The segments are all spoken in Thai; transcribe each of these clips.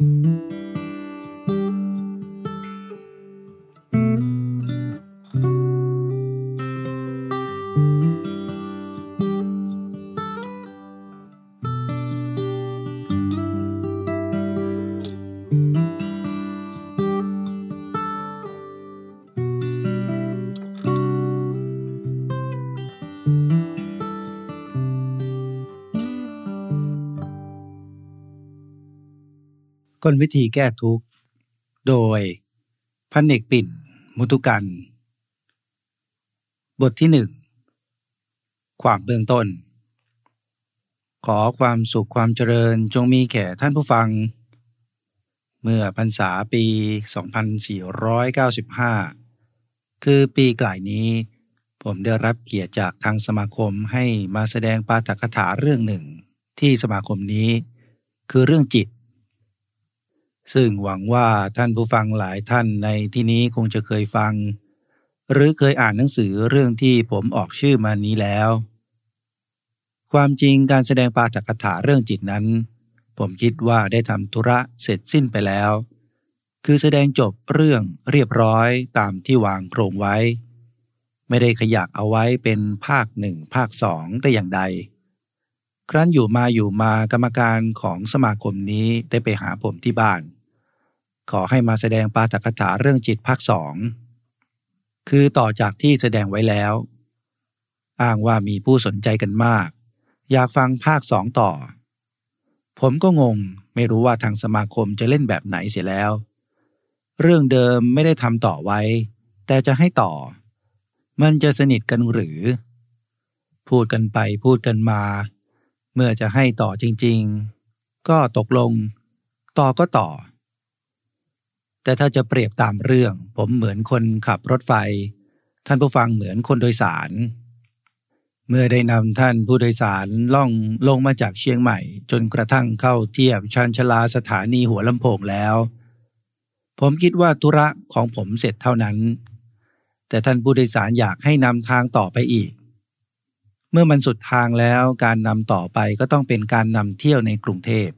Mm-hmm. กลวิธีแก้ทุกข์ โดยพันเอกปิ่น มุทุกัน บทที่หนึ่งความเบื้องต้น ขอความสุขความเจริญจงมีแก่ท่านผู้ฟัง เมื่อพรรษาปี 2495 คือปีกลายนี้ ผมได้รับเกียรติจากทางสมาคมให้มาแสดงปาฐกถาเรื่องหนึ่งที่สมาคมนี้ คือเรื่องจิต ซึ่งหวังว่าท่านผู้ฟังหลายท่านในที่นี้คงจะเคยฟัง หรือเคยอ่านหนังสือเรื่องที่ผมออกชื่อมานี้แล้ว ความจริงการแสดงปาฐกถาเรื่องจิตนั้น ผมคิดว่าได้ทำธุระเสร็จสิ้นไปแล้ว คือแสดงจบเรื่องเรียบร้อยตามที่วางโครงไว้ ไม่ได้ขยักเอาไว้เป็นภาคหนึ่งภาคสองแต่อย่างใดครั้นอยู่มาอยู่มากรรมการของสมาคมนี้ได้ไปหาผมที่บ้าน ขอให้มาแสดงปาฐกถาเรื่องจิตภาคสองคือต่อจากที่แสดงไว้แล้ว อ้างว่ามีผู้สนใจกันมาก อยากฟังภาคสองต่อ ผมก็งงไม่รู้ว่าทางสมาคมจะเล่นแบบไหนเสียแล้ว เรื่องเดิมไม่ได้ทำต่อไว้ แต่จะให้ต่อ มันจะสนิทกันหรือ พูดกันไปพูดกันมา เมื่อจะให้ต่อจริง ๆ ก็ตกลง ต่อก็ต่อ แต่ถ้าจะเปรียบตามเรื่อง ผมเหมือนคนขับรถไฟ ท่านผู้ฟังเหมือนคนโดยสาร เมื่อได้นำท่านผู้โดยสารล่องลงมาจากเชียงใหม่ จนกระทั่งเข้าเทียบชันชลาสถานีหัวลำโพงแล้ว ผมคิดว่าธุระของผมเสร็จเท่านั้น แต่ท่านผู้โดยสารอยากให้นำทางต่อไปอีก เมื่อมันสุดทางแล้วการนำต่อไปก็ต้องเป็นการนำเที่ยวในกรุงเทพ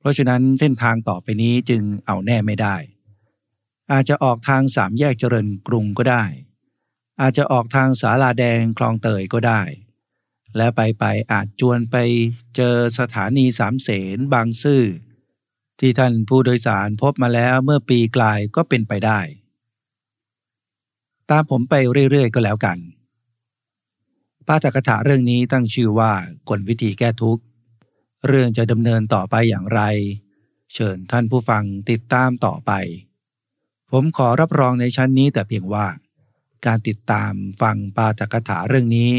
เพราะฉะนั้นเส้นทางต่อไปนี้จึงเอาแน่ไม่ได้ อาจจะออกทางสามแยกเจริญกรุงก็ได้ อาจจะออกทางสาลาแดงคลองเตยก็ได้ และไปไปอาจจวนไปเจอสถานีสามเสนบางซื่อที่ท่านผู้โดยสารพบมาแล้วเมื่อปีกลายก็เป็นไปได้ ตามผมไปเรื่อยๆ ก็แล้วกันปาฐกถาเรื่องนี้ตั้งชื่อว่ากลวิธีแก้ทุกข์ เรื่องจะดำเนินต่อไปอย่างไร เชิญท่านผู้ฟังติดตามต่อไป ผมขอรับรองในชั้นนี้แต่เพียงว่า การติดตามฟังปาฐกถาเรื่องนี้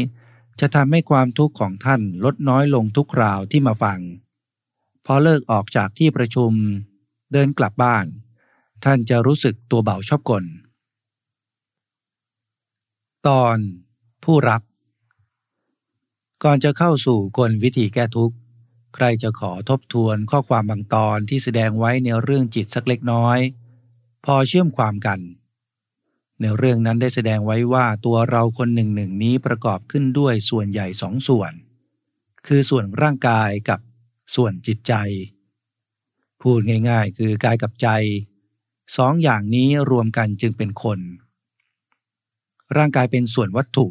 จะทำให้ความทุกข์ของท่านลดน้อยลงทุกคราวที่มาฟัง พอเลิกออกจากที่ประชุม เดินกลับบ้าน ท่านจะรู้สึกตัวเบาชอบกลตอนผู้รับ ก่อนจะเข้าสู่กลวิธีแก้ทุกข์ ใครจะขอทบทวนข้อความบางตอนที่แสดงไว้ในเรื่องจิตสักเล็กน้อย พอเชื่อมความกัน ในเรื่องนั้นได้แสดงไว้ว่าตัวเราคนหนึ่งหนึ่งนี้ประกอบขึ้นด้วยส่วนใหญ่สองส่วน คือส่วนร่างกายกับส่วนจิตใจ พูดง่ายๆ คือกายกับใจสองอย่างนี้รวมกันจึงเป็นคน ร่างกายเป็นส่วนวัตถุ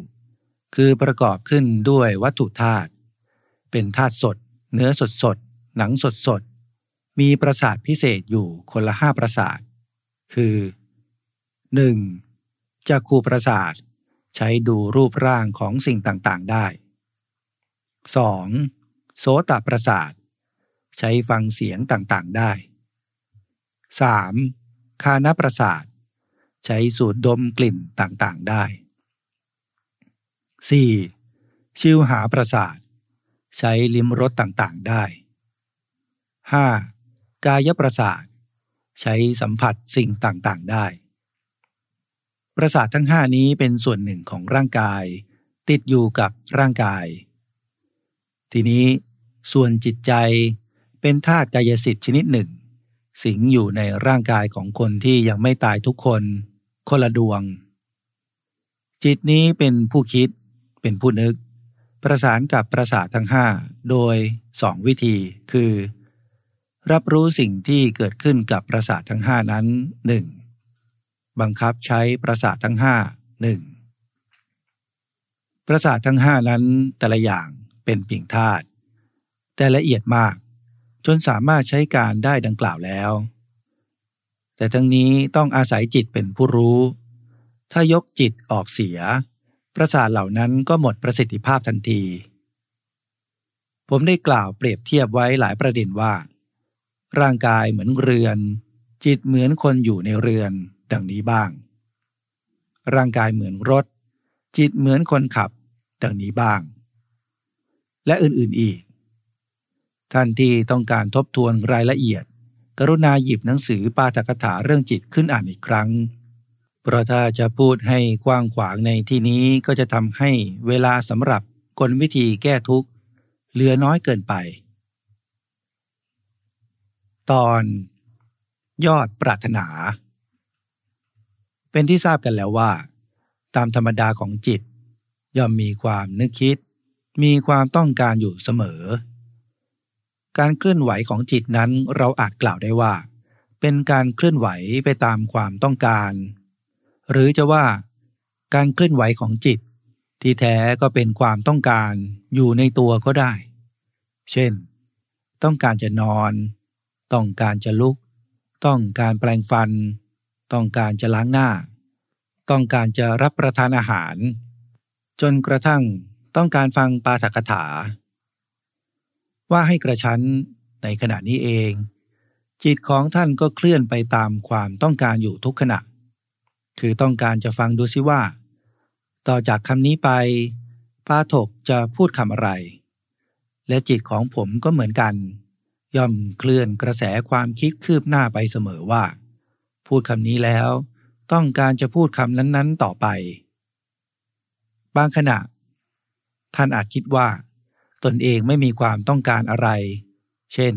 คือประกอบขึ้นด้วยวัตถุธาตุเป็นธาตุสด เนื้อสดสดหนังสดสดมีประสาทพิเศษอยู่คนละห้าประสาท คือ 1. จักคูประสาท ใช้ดูรูปร่างของสิ่งต่างๆได้ 2. โสตประสาท ใช้ฟังเสียงต่างๆได้ 3. คานประสาท ใช้สูดดมกลิ่นต่างๆได้ 4. ชิวหาประสาท ใช้ลิ้มรสต่างๆได้ 5. กายประสาท ใช้สัมผัสสิ่งต่างๆได้ ประสาททั้งห้านี้เป็นส่วนหนึ่งของร่างกาย ติดอยู่กับร่างกาย ทีนี้ส่วนจิตใจเป็นธาตุกายสิทธิ์ชนิดหนึ่ง สิงอยู่ในร่างกายของคนที่ยังไม่ตายทุกคน คนละดวง จิตนี้เป็นผู้คิด เป็นผู้นึก ประสานกับประสาททั้งห้าโดยสองวิธีคือ รับรู้สิ่งที่เกิดขึ้นกับประสาททั้งห้านั้นหนึ่งบังคับใช้ประสาททั้งห้าหนึ่งประสาททั้งห้านั้นแต่ละอย่างเป็นเพียงธาตุแต่ละเอียดมาก จนสามารถใช้การได้ดังกล่าวแล้ว แต่ทั้งนี้ต้องอาศัยจิตเป็นผู้รู้ ถ้ายกจิตออกเสีย ประสาทเหล่านั้นก็หมดประสิทธิภาพทันที ผมได้กล่าวเปรียบเทียบไว้หลายประเด็นว่า ร่างกายเหมือนเรือน จิตเหมือนคนอยู่ในเรือนดังนี้บ้าง ร่างกายเหมือนรถ จิตเหมือนคนขับ ดังนี้บ้าง และอื่นๆอีก ท่านที่ต้องการทบทวนรายละเอียด กรุณาหยิบหนังสือปาฐกถาเรื่องจิตขึ้นอ่านอีกครั้ง เพราะถ้าจะพูดให้กว้างขวางในที่นี้ก็จะทำให้เวลาสำหรับกลวิธีแก้ทุกข์เหลือน้อยเกินไป ตอนยอดปรารถนา เป็นที่ทราบกันแล้วว่า ตามธรรมดาของจิต ย่อมมีความนึกคิด มีความต้องการอยู่เสมอ การเคลื่อนไหวของจิตนั้นเราอาจกล่าวได้ว่า เป็นการเคลื่อนไหวไปตามความต้องการ หรือจะว่าการเคลื่อนไหวของจิต ที่แท้ก็เป็นความต้องการอยู่ในตัวก็ได้ เช่น ต้องการจะนอน ต้องการจะลุก ต้องการแปลงฟัน ต้องการจะล้างหน้า ต้องการจะรับประทานอาหาร จนกระทั่งต้องการฟังปาฐกถา ว่าให้กระชั้นในขณะนี้เอง จิตของท่านก็เคลื่อนไปตามความต้องการอยู่ทุกขณะ คือต้องการจะฟังดูซิว่า ต่อจากคำนี้ไปปาถกจะพูดคำอะไร และจิตของผมก็เหมือนกัน ย่อมเคลื่อนกระแสความคิดคืบหน้าไปเสมอว่า พูดคำนี้แล้ว ต้องการจะพูดคำนั้นๆต่อไป บางขณะ ท่านอาจคิดว่า ตนเองไม่มีความต้องการอะไร เช่น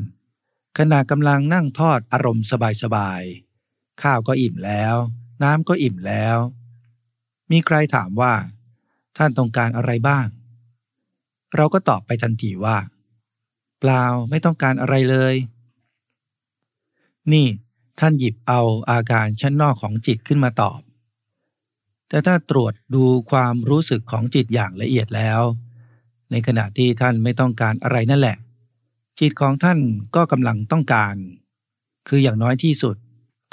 ขณะกำลังนั่งทอดอารมณ์สบายๆข้าวก็อิ่มแล้ว น้ำก็อิ่มแล้ว มีใครถามว่า ท่านต้องการอะไรบ้าง เราก็ตอบไปทันทีว่า เปล่าไม่ต้องการอะไรเลย นี่ท่านหยิบเอาอาการชั้นนอกของจิตขึ้นมาตอบ แต่ถ้าตรวจดูความรู้สึกของจิตอย่างละเอียดแล้ว ในขณะที่ท่านไม่ต้องการอะไรนั่นแหละ จิตของท่านก็กำลังต้องการ คืออย่างน้อยที่สุด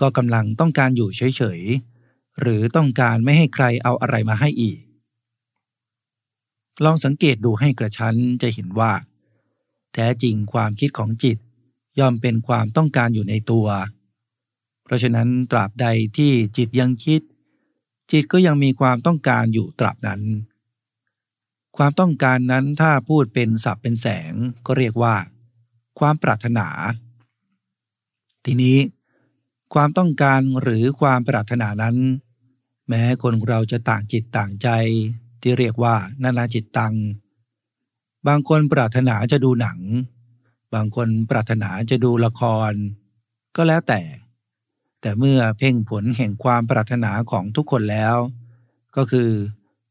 ก็กำลังต้องการอยู่เฉยๆ หรือต้องการไม่ให้ใครเอาอะไรมาให้อีก ลองสังเกตดูให้กระชั้นจะเห็นว่า แท้จริงความคิดของจิต ย่อมเป็นความต้องการอยู่ในตัว เพราะฉะนั้นตราบใดที่จิตยังคิด จิตก็ยังมีความต้องการอยู่ตราบนั้น ความต้องการนั้นถ้าพูดเป็นศัพเป็นแสงก็เรียกว่า ความปรารถนา ทีนี้ ความต้องการหรือความปรารถนานั้น แม้คนเราจะต่างจิตต่างใจที่เรียกว่านานาจิตตัง บางคนปรารถนาจะดูหนัง บางคนปรารถนาจะดูละคร ก็แล้วแต่ แต่เมื่อเพ่งผลแห่งความปรารถนาของทุกคนแล้ว ก็คือ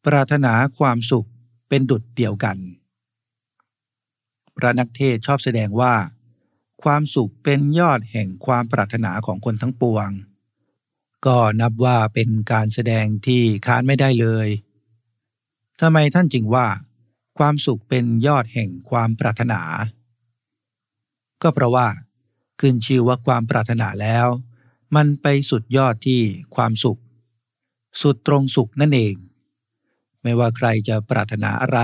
ปรารถนาความสุขเป็นดุจเดียวกัน พระนักเทศชอบแสดงว่า ความสุขเป็นยอดแห่งความปรารถนาของคนทั้งปวง ก็นับว่าเป็นการแสดงที่ค้านไม่ได้เลยทำไมท่านจึงว่า ความสุขเป็นยอดแห่งความปรารถนา ก็เพราะว่า ขึ้นชื่อว่าความปรารถนาแล้ว มันไปสุดยอดที่ความสุข สุดตรงสุขนั่นเอง ไม่ว่าใครจะปรารถนาอะไร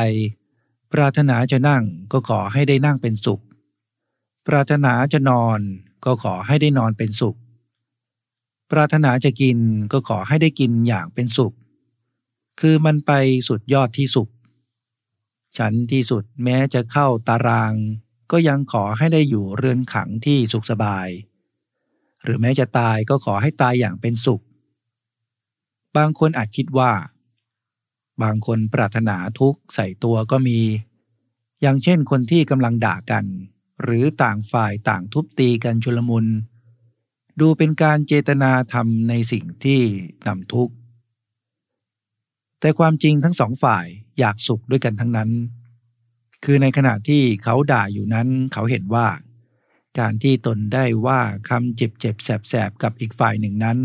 ปรารถนาจะนั่งก็ขอให้ได้นั่งเป็นสุข ปรารถนาจะนอนก็ขอให้ได้นอนเป็นสุข ปรารถนาจะกินก็ขอให้ได้กินอย่างเป็นสุข คือมันไปสุดยอดที่สุข ฉันที่สุดแม้จะเข้าตาราง ก็ยังขอให้ได้อยู่เรือนขังที่สุขสบาย หรือแม้จะตายก็ขอให้ตายอย่างเป็นสุข บางคนอาจคิดว่า บางคนปรารถนาทุกข์ใส่ตัวก็มี อย่างเช่นคนที่กำลังด่ากัน หรือต่างฝ่ายต่างทุบตีกันชุลมุน ดูเป็นการเจตนาทำในสิ่งที่นำทุกข์ แต่ความจริงทั้งสองฝ่ายอยากสุขด้วยกันทั้งนั้น คือในขณะที่เขาด่าอยู่นั้นเขาเห็นว่า การที่ตนได้ว่าคำเจ็บเจ็บแสบแสบกับอีกฝ่ายหนึ่งนั้น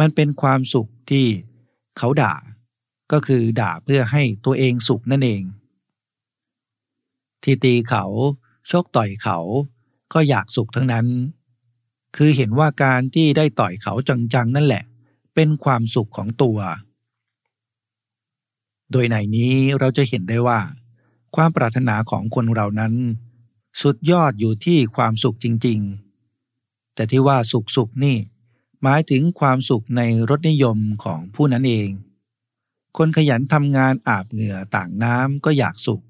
มันเป็นความสุขที่เขาด่า ก็คือด่าเพื่อให้ตัวเองสุขนั่นเองที่ตีเขา ชกต่อยเขาก็อยากสุขทั้งนั้น คือเห็นว่าการที่ได้ต่อยเขาจังๆนั่นแหละ เป็นความสุขของตัว โดยในนี้เราจะเห็นได้ว่า ความปรารถนาของคนเรานั้น สุดยอดอยู่ที่ความสุขจริง ๆ แต่ที่ว่าสุขสุขนี่ หมายถึงความสุขในรสนิยมของผู้นั้นเอง คนขยันทำงานอาบเหงื่อต่างน้ำก็อยากสุข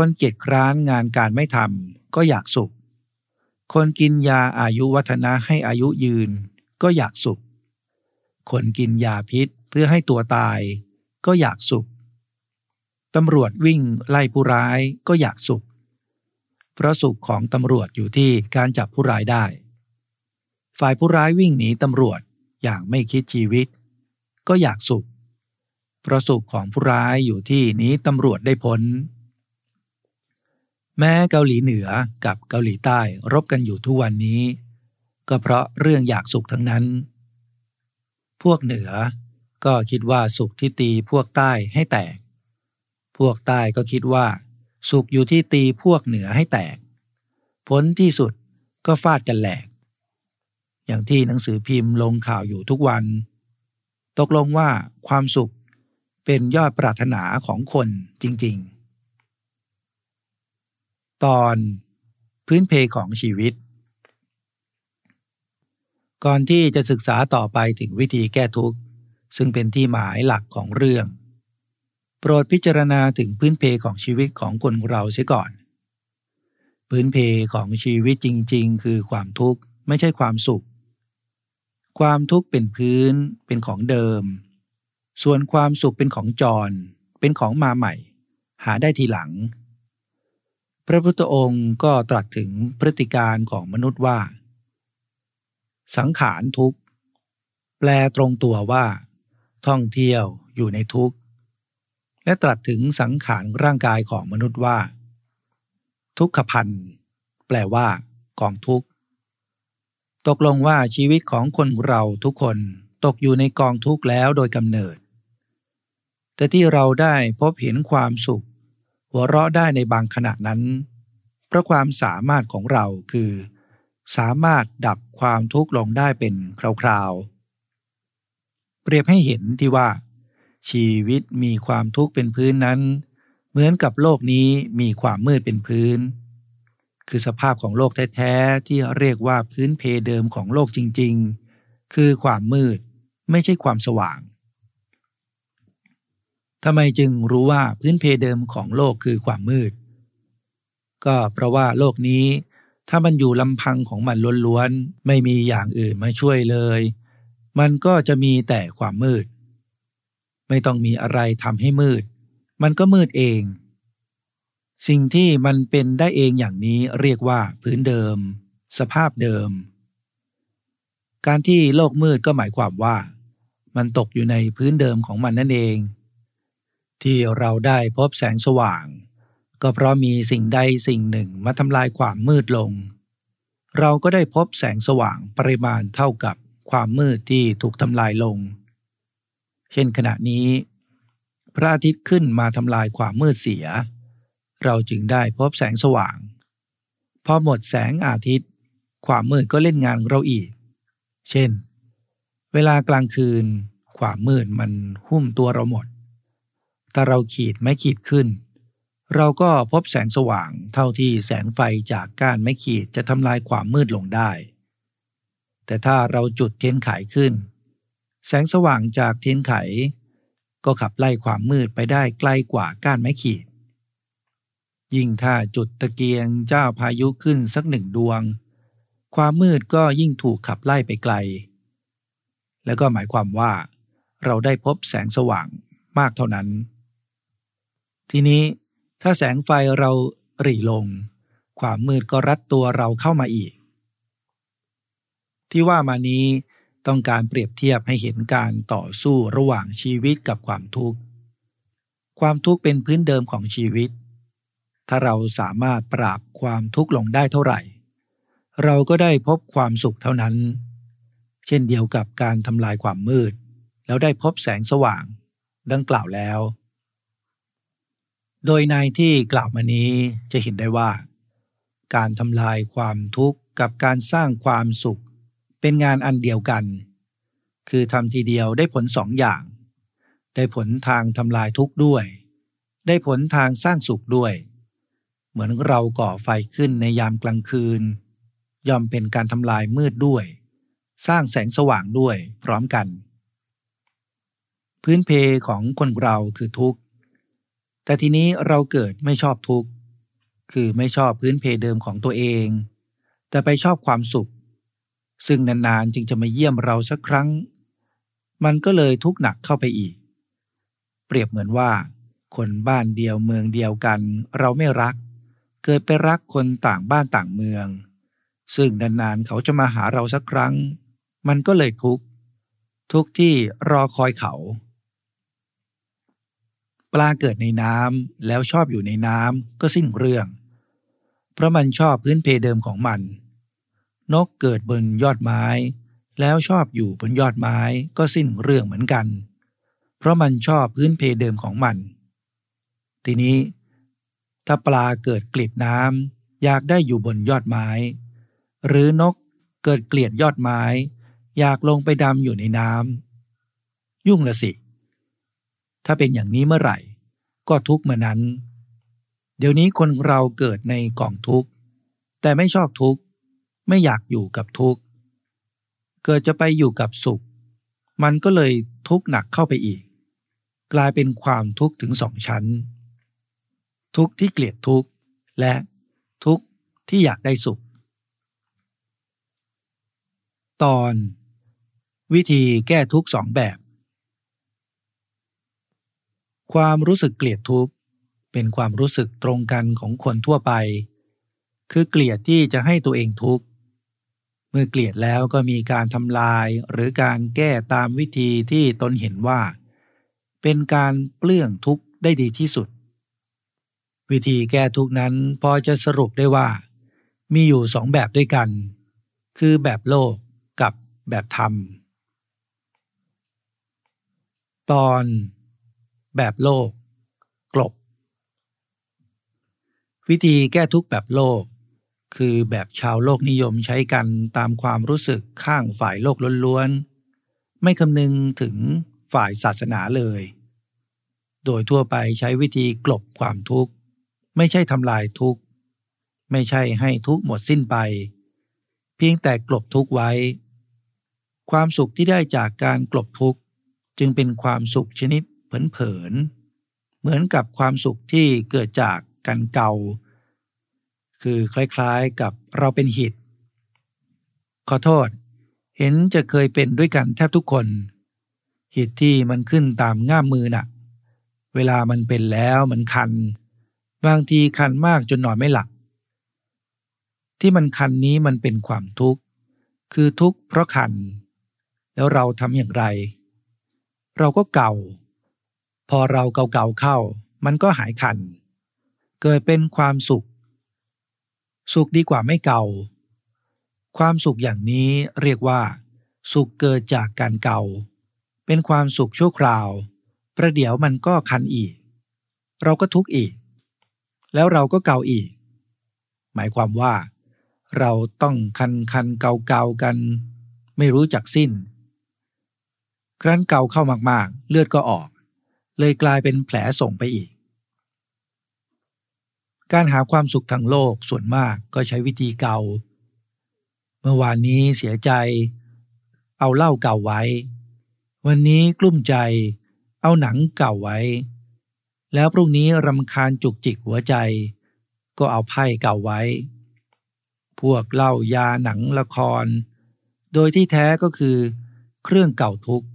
คนเกียจคร้านงานการไม่ทำก็อยากสุข คนกินยาอายุวัฒนะให้อายุยืน ก็อยากสุข คนกินยาพิษเพื่อให้ตัวตาย ก็อยากสุขตำรวจวิ่งไล่ผู้ร้ายก็อยากสุข เพราะสุขของตำรวจอยู่ที่การจับผู้ร้ายได้ ฝ่ายผู้ร้ายวิ่งหนีตำรวจอย่างไม่คิดชีวิต ก็อยากสุข เพราะสุขของผู้ร้ายอยู่ที่หนีตำรวจได้พ้น แม้เกาหลีเหนือกับเกาหลีใต้รบกันอยู่ทุกวันนี้ ก็เพราะเรื่องอยากสุขทั้งนั้น พวกเหนือก็คิดว่าสุขที่ตีพวกใต้ให้แตก พวกใต้ก็คิดว่า สุขอยู่ที่ตีพวกเหนือให้แตก ผลที่สุดก็ฟาดกันแหลก อย่างที่หนังสือพิมพ์ลงข่าวอยู่ทุกวัน ตกลงว่าความสุขเป็นยอดปรารถนาของคนจริง ๆ ตอนพื้นเพของชีวิต ก่อนที่จะศึกษาต่อไปถึงวิธีแก้ทุกข์ ซึ่งเป็นที่หมายหลักของเรื่อง โปรดพิจารณาถึงพื้นเพของชีวิตของคนเราเสียก่อน พื้นเพของชีวิตจริง ๆ คือความทุกข์ไม่ใช่ความสุข ความทุกข์เป็นพื้นเป็นของเดิม ส่วนความสุขเป็นของจร เป็นของมาใหม่ หาได้ทีหลัง พระพุทธองค์ก็ตรัสถึงพฤติการของมนุษย์ว่า สังขารทุกข์แปลตรงตัวว่า ท่องเที่ยวอยู่ในทุกข์ และตรัสถึงสังขารร่างกายของมนุษย์ว่า ทุกขพันธ์แปลว่า กองทุกข์ ตกลงว่าชีวิตของคนเราทุกคนตกอยู่ในกองทุกข์แล้วโดยกำเนิด แต่ที่เราได้พบเห็นความสุข หัวเราะได้ในบางขณะนั้น เพราะความสามารถของเราคือ สามารถดับความทุกข์ลงได้เป็นคราวๆ เปรียบให้เห็นที่ว่า ชีวิตมีความทุกข์เป็นพื้นนั้น เหมือนกับโลกนี้มีความมืดเป็นพื้น คือสภาพของโลกแท้ๆที่เรียกว่าพื้นเพเดิมของโลกจริงๆ คือความมืดไม่ใช่ความสว่าง ทำไมจึงรู้ว่าพื้นเพเดิมของโลกคือความมืด ก็เพราะว่าโลกนี้ ถ้ามันอยู่ลำพังของมันล้วนๆ ไม่มีอย่างอื่นมาช่วยเลย มันก็จะมีแต่ความมืด ไม่ต้องมีอะไรทำให้มืด มันก็มืดเอง สิ่งที่มันเป็นได้เองอย่างนี้เรียกว่าพื้นเดิม สภาพเดิม การที่โลกมืดก็หมายความว่า มันตกอยู่ในพื้นเดิมของมันนั่นเอง ที่เราได้พบแสงสว่าง ก็เพราะมีสิ่งใดสิ่งหนึ่งมาทำลายความมืดลง เราก็ได้พบแสงสว่างปริมาณเท่ากับความมืดที่ถูกทำลายลง เช่นขณะนี้ พระอาทิตย์ขึ้นมาทำลายความมืดเสีย เราจึงได้พบแสงสว่าง พอหมดแสงอาทิตย์ ความมืดก็เล่นงานเราอีก เช่น เวลากลางคืน ความมืดมันหุ้มตัวเราหมด ถ้าเราขีดไม่ขีดขึ้น เราก็พบแสงสว่างเท่าที่แสงไฟจากก้านไม้ขีดจะทำลายความมืดลงได้ แต่ถ้าเราจุดเทียนไขขึ้น แสงสว่างจากเทียนไข ก็ขับไล่ความมืดไปได้ไกลกว่าก้านไม้ขีด ยิ่งถ้าจุดตะเกียงเจ้าพายุขึ้นสักหนึ่งดวง ความมืดก็ยิ่งถูกขับไล่ไปไกล แล้วก็หมายความว่า เราได้พบแสงสว่างมากเท่านั้น ทีนี้ถ้าแสงไฟเราหรี่ลง ความมืดก็รัดตัวเราเข้ามาอีก ที่ว่ามานี้ต้องการเปรียบเทียบให้เห็นการต่อสู้ระหว่างชีวิตกับความทุกข์ ความทุกข์เป็นพื้นเดิมของชีวิต ถ้าเราสามารถปราบความทุกข์ลงได้เท่าไหร่ เราก็ได้พบความสุขเท่านั้น เช่นเดียวกับการทำลายความมืด แล้วได้พบแสงสว่าง ดังกล่าวแล้ว โดยในที่กล่าวมานี้จะเห็นได้ว่า การทำลายความทุกข์กับการสร้างความสุข เป็นงานอันเดียวกัน คือทำทีเดียวได้ผลสองอย่าง ได้ผลทางทำลายทุกข์ด้วย ได้ผลทางสร้างสุขด้วย เหมือนเราก่อไฟขึ้นในยามกลางคืน ย่อมเป็นการทำลายมืดด้วย สร้างแสงสว่างด้วยพร้อมกัน พื้นเพของคนเราคือทุกข์ แต่ทีนี้เราเกิดไม่ชอบทุกข์คือไม่ชอบพื้นเพเดิมของตัวเอง แต่ไปชอบความสุข ซึ่งนานๆจึงจะมาเยี่ยมเราสักครั้ง มันก็เลยทุกข์หนักเข้าไปอีก เปรียบเหมือนว่า คนบ้านเดียวเมืองเดียวกัน เราไม่รัก เกิดไปรักคนต่างบ้านต่างเมือง ซึ่งนานๆเขาจะมาหาเราสักครั้ง มันก็เลยทุกข์ทุกที่รอคอยเขา ปลาเกิดในน้ำแล้วชอบอยู่ในน้ำก็สิ้นเรื่อง เพราะมันชอบพื้นเพเดิมของมัน นกเกิดบนยอดไม้ แล้วชอบอยู่บนยอดไม้ก็สิ้นเรื่องเหมือนกัน เพราะมันชอบพื้นเพเดิมของมัน ทีนี้ ถ้าปลาเกิดกลีบน้ำอยากได้อยู่บนยอดไม้ หรือนกเกิดเกลียดยอดไม้ อยากลงไปดำอยู่ในน้ำยุ่งละสิ ถ้าเป็นอย่างนี้เมื่อไหร่ ก็ทุกเมื่อนั้น เดี๋ยวนี้คนเราเกิดในกองทุกข์แต่ไม่ชอบทุกข์ไม่อยากอยู่กับทุกข์เกิดจะไปอยู่กับสุข มันก็เลยทุกข์หนักเข้าไปอีก กลายเป็นความทุกข์ถึงสองชั้น ทุกข์ที่เกลียดทุกข์และทุกข์ที่อยากได้สุข ตอน วิธีแก้ทุกข์สองแบบ ความรู้สึกเกลียดทุกข์เป็นความรู้สึกตรงกันของคนทั่วไป คือเกลียดที่จะให้ตัวเองทุกข์เมื่อเกลียดแล้วก็มีการทำลายหรือการแก้ตามวิธีที่ตนเห็นว่า เป็นการเปลื้องทุกข์ได้ดีที่สุด วิธีแก้ทุกข์นั้นพอจะสรุปได้ว่า มีอยู่สองแบบด้วยกัน คือแบบโลกกับแบบธรรม ตอน แบบโลก กลบ วิธีแก้ทุกข์แบบโลก คือแบบชาวโลกนิยมใช้กันตามความรู้สึกข้างฝ่ายโลกล้วนๆ ไม่คำนึงถึงฝ่ายศาสนาเลย โดยทั่วไปใช้วิธีกลบความทุกข์ ไม่ใช่ทำลายทุกข์ ไม่ใช่ให้ทุกข์หมดสิ้นไป เพียงแต่กลบทุกข์ไว้ ความสุขที่ได้จากการกลบทุกข์จึงเป็นความสุขชนิด เผินๆ เหมือนกับความสุขที่เกิดจากการเกา คือคล้ายๆกับเราเป็นหิดขอโทษ เห็นจะเคยเป็นด้วยกันแทบทุกคน หิดที่มันขึ้นตามง่ามมือนะ่ะ เวลามันเป็นแล้วมันคัน บางทีคันมากจนนอนไม่หลับ ที่มันคันนี้มันเป็นความทุกข์ คือทุกข์เพราะคัน แล้วเราทำอย่างไร เราก็เก่า พอเราเกาๆเข้า มันก็หายคัน เกิดเป็นความสุข สุขดีกว่าไม่เกา ความสุขอย่างนี้เรียกว่า สุขเกิดจากการเกา เป็นความสุขชั่วคราว ประเดี๋ยวมันก็คันอีก เราก็ทุกข์อีก แล้วเราก็เกาอีก หมายความว่า เราต้องคันคันเกาเกากัน ไม่รู้จักสิ้น ครั้นเกาเข้ามากๆ เลือดก็ออก เลยกลายเป็นแผลส่งไปอีก การหาความสุขทางโลกส่วนมากก็ใช้วิธีเก่า เมื่อวานนี้เสียใจ เอาเหล้าเก่าไว้ วันนี้กลุ้มใจ เอาหนังเก่าไว้ แล้วพรุ่งนี้รำคาญจุกจิกหัวใจ ก็เอาไพ่เก่าไว้ พวกเหล้ายาหนังละคร โดยที่แท้ก็คือเครื่องเก่าทุกข์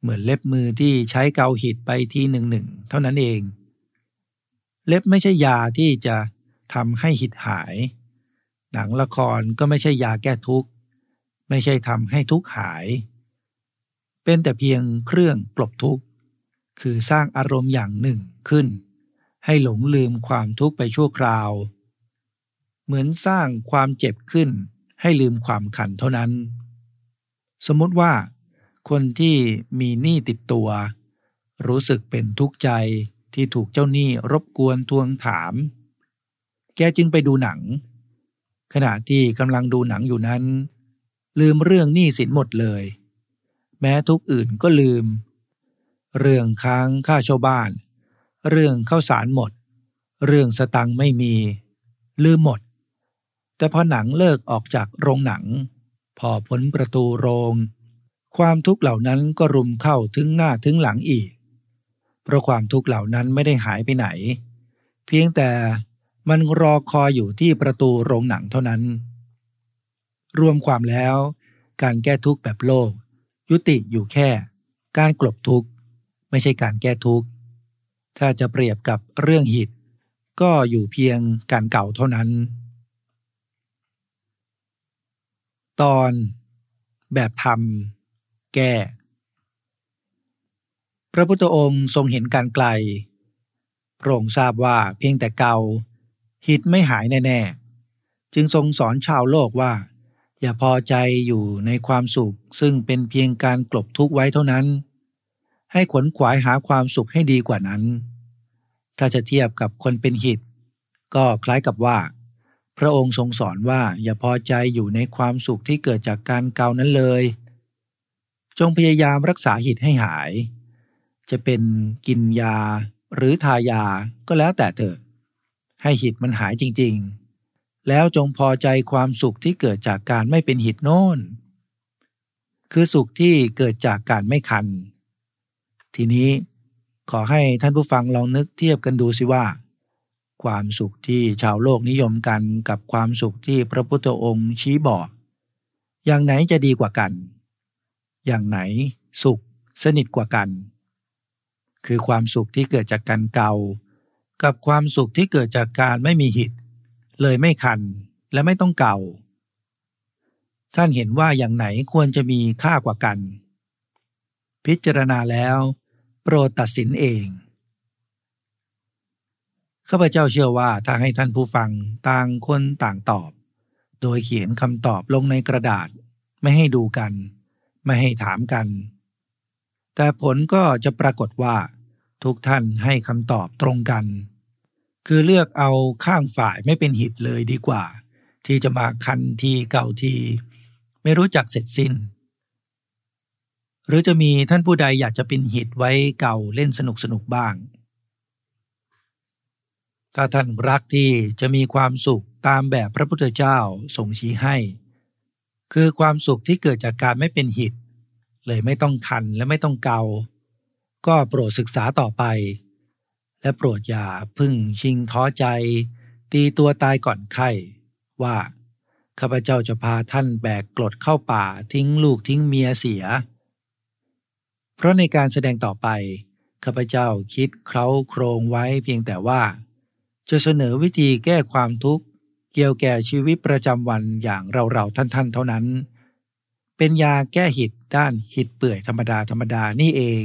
เหมือนเล็บมือที่ใช้เกาหิดไปทีหนึ่งหนึ่งเท่านั้นเอง เล็บไม่ใช่ยาที่จะทำให้หิดหาย หนังละครก็ไม่ใช่ยาแก้ทุกข์ ไม่ใช่ทำให้ทุกข์หาย เป็นแต่เพียงเครื่องกลบทุกข์ คือสร้างอารมณ์อย่างหนึ่งขึ้น ให้หลงลืมความทุกข์ไปชั่วคราว เหมือนสร้างความเจ็บขึ้นให้ลืมความขันเท่านั้น สมมติว่า คนที่มีหนี้ติดตัว รู้สึกเป็นทุกข์ใจที่ถูกเจ้าหนี้รบกวนทวงถาม แกจึงไปดูหนัง ขณะที่กำลังดูหนังอยู่นั้น ลืมเรื่องหนี้สินหมดเลย แม้ทุกอื่นก็ลืม เรื่องค้างค่าเช่าบ้าน เรื่องเข้าสารหมด เรื่องสตังไม่มี ลืมหมด แต่พอหนังเลิกออกจากโรงหนัง พอพ้นประตูโรง ความทุกข์เหล่านั้นก็รุมเข้าถึงหน้าถึงหลังอีก เพราะความทุกข์เหล่านั้นไม่ได้หายไปไหน เพียงแต่มันรอคอยอยู่ที่ประตูโรงหนังเท่านั้น รวมความแล้ว การแก้ทุกข์แบบโลก ยุติอยู่แค่ การกลบทุกข์ไม่ใช่การแก้ทุกข์ ถ้าจะเปรียบกับเรื่องหิต ก็อยู่เพียงการเก่าเท่านั้น ตอนแบบทำ แก้ พระพุทธองค์ทรงเห็นการไกลพระองค์ทราบว่าเพียงแต่เกาหิตไม่หายแน่ๆ จึงทรงสอนชาวโลกว่า อย่าพอใจอยู่ในความสุข ซึ่งเป็นเพียงการกลบทุกข์ไว้เท่านั้น ให้ขวนขวายหาความสุขให้ดีกว่านั้น ถ้าจะเทียบกับคนเป็นหิต ก็คล้ายกับว่า พระองค์ทรงสอนว่าอย่าพอใจอยู่ในความสุขที่เกิดจากการเกานั้นเลย จงพยายามรักษาหิตให้หาย จะเป็นกินยาหรือทายาก็แล้วแต่เถอะ ให้หิตมันหายจริงๆ แล้วจงพอใจความสุขที่เกิดจากการไม่เป็นหิตโน่น คือสุขที่เกิดจากการไม่คัน ทีนี้ขอให้ท่านผู้ฟังลองนึกเทียบกันดูสิว่า ความสุขที่ชาวโลกนิยมกันกับความสุขที่พระพุทธองค์ชี้บอก อย่างไหนจะดีกว่ากัน อย่างไหนสุขสนิทกว่ากัน คือความสุขที่เกิดจากการเกา กับความสุขที่เกิดจากการไม่มีหิต เลยไม่คันและไม่ต้องเกา ท่านเห็นว่าอย่างไหนควรจะมีค่ากว่ากัน พิจารณาแล้ว โปรดตัดสินเองข้าพเจ้าเชื่อว่าถ้าให้ท่านผู้ฟังต่างคนต่างตอบ โดยเขียนคำตอบลงในกระดาษไม่ให้ดูกัน ไม่ให้ถามกัน แต่ผลก็จะปรากฏว่า ทุกท่านให้คำตอบตรงกัน คือเลือกเอาข้างฝ่ายไม่เป็นหิตเลยดีกว่า ที่จะมาคันทีเก่าที ไม่รู้จักเสร็จสิ้น หรือจะมีท่านผู้ใดอยากจะเป็นหิตไว้เก่าเล่นสนุกสนุกบ้าง ถ้าท่านรักที่จะมีความสุขตามแบบพระพุทธเจ้าทรงชี้ให้ คือความสุขที่เกิดจากการไม่เป็นหิต เลยไม่ต้องคันและไม่ต้องเกา ก็โปรดศึกษาต่อไป และโปรดอย่าพึ่งชิงท้อใจ ตีตัวตายก่อนไข้ว่าข้าพเจ้าจะพาท่านแบกกรดเข้าป่าทิ้งลูกทิ้งเมียเสีย เพราะในการแสดงต่อไปข้าพเจ้าคิดเคล้าโครงไว้เพียงแต่ว่า จะเสนอวิธีแก้ความทุกข์ เกี่ยวแก่ชีวิตประจำวันอย่างเราๆท่านๆ เท่านั้น เป็นยาแก้หิดด้านหิดเปื่อยธรรมดาธรรมดานี่เอง